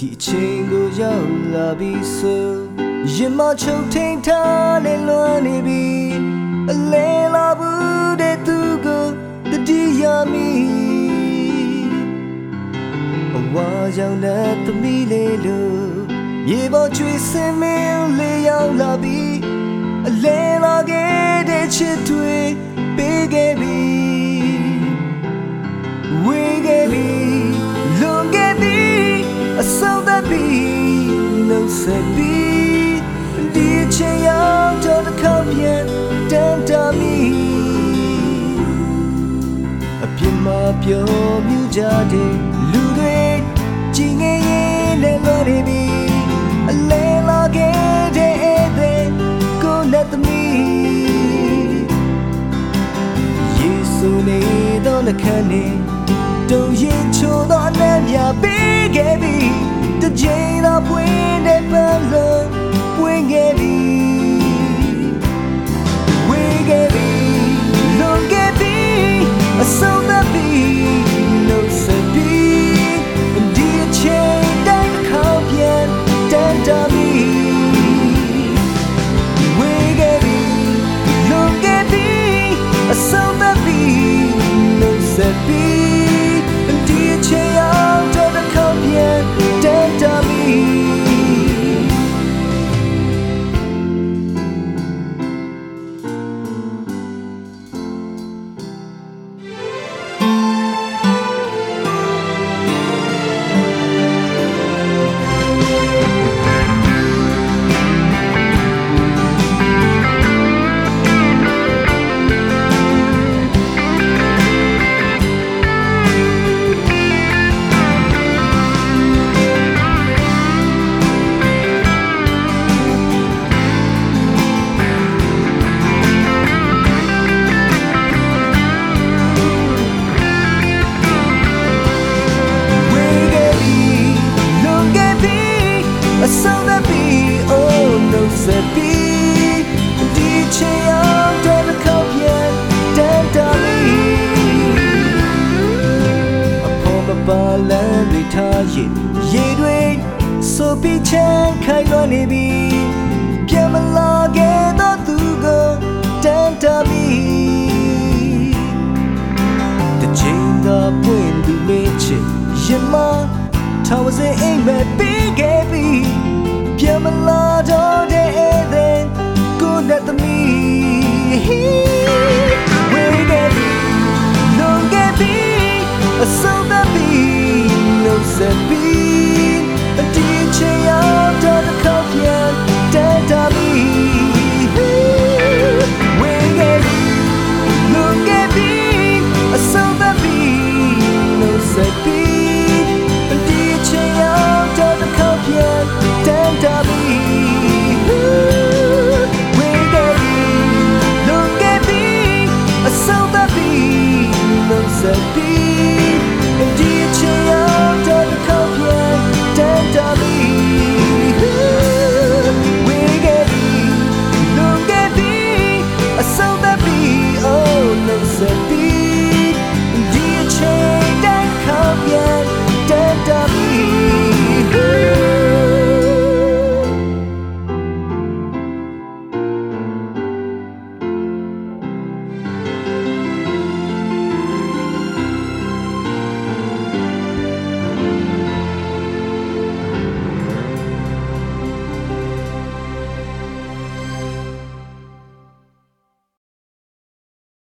ချိန်ကိုရောက်လာပြီဆိုရင်မချုပ်ထိန်ထားနေလွမ်းနေပြီအလဲလာဘူးတဲ့သူကိုတတိယမီအဝါကြောင့်တဲ့သမီးလေးလို့မြေပေါ်ကျွေးစင်မင်းလေးရောက်လာပြီအလဲလာခဲ့တဲ့ချစ်တွေပေးခဲ့ပြီဝေးခဲ့ပြီ ဆက်ပြီဒီအချိန်ရောက်တော့တစ်ခါပြန်တန်တာမီအပြစ်မပြောမြူကြတဲ့လူတွေကြည်ငယ်ရင်လည်းလွန်နေပြီအလဲလာခဲ့တဲ့အဲ့ဒီကိုလက်သမီးယေရှုနေတော့နှခမ်းနေတုံရင်ချိုးတော့အနံ့မြပေးခဲ့ပြီ နှုတ် ဖြစ်ရေတွေဆိုပြီးချမ်းခိုင်လွန်နေပြီပြန်မလာခဲ့တော့သူကိုတန်တာပြီတချိန်သာပွင့်သူလေးချစ်ရင်မထောင်စင်အိမ်မဲ့ပြီးခဲ့ပြီပြန်မလာတော့တဲ့အဲ့ဒင်ကိုနဲ့သမီး I saw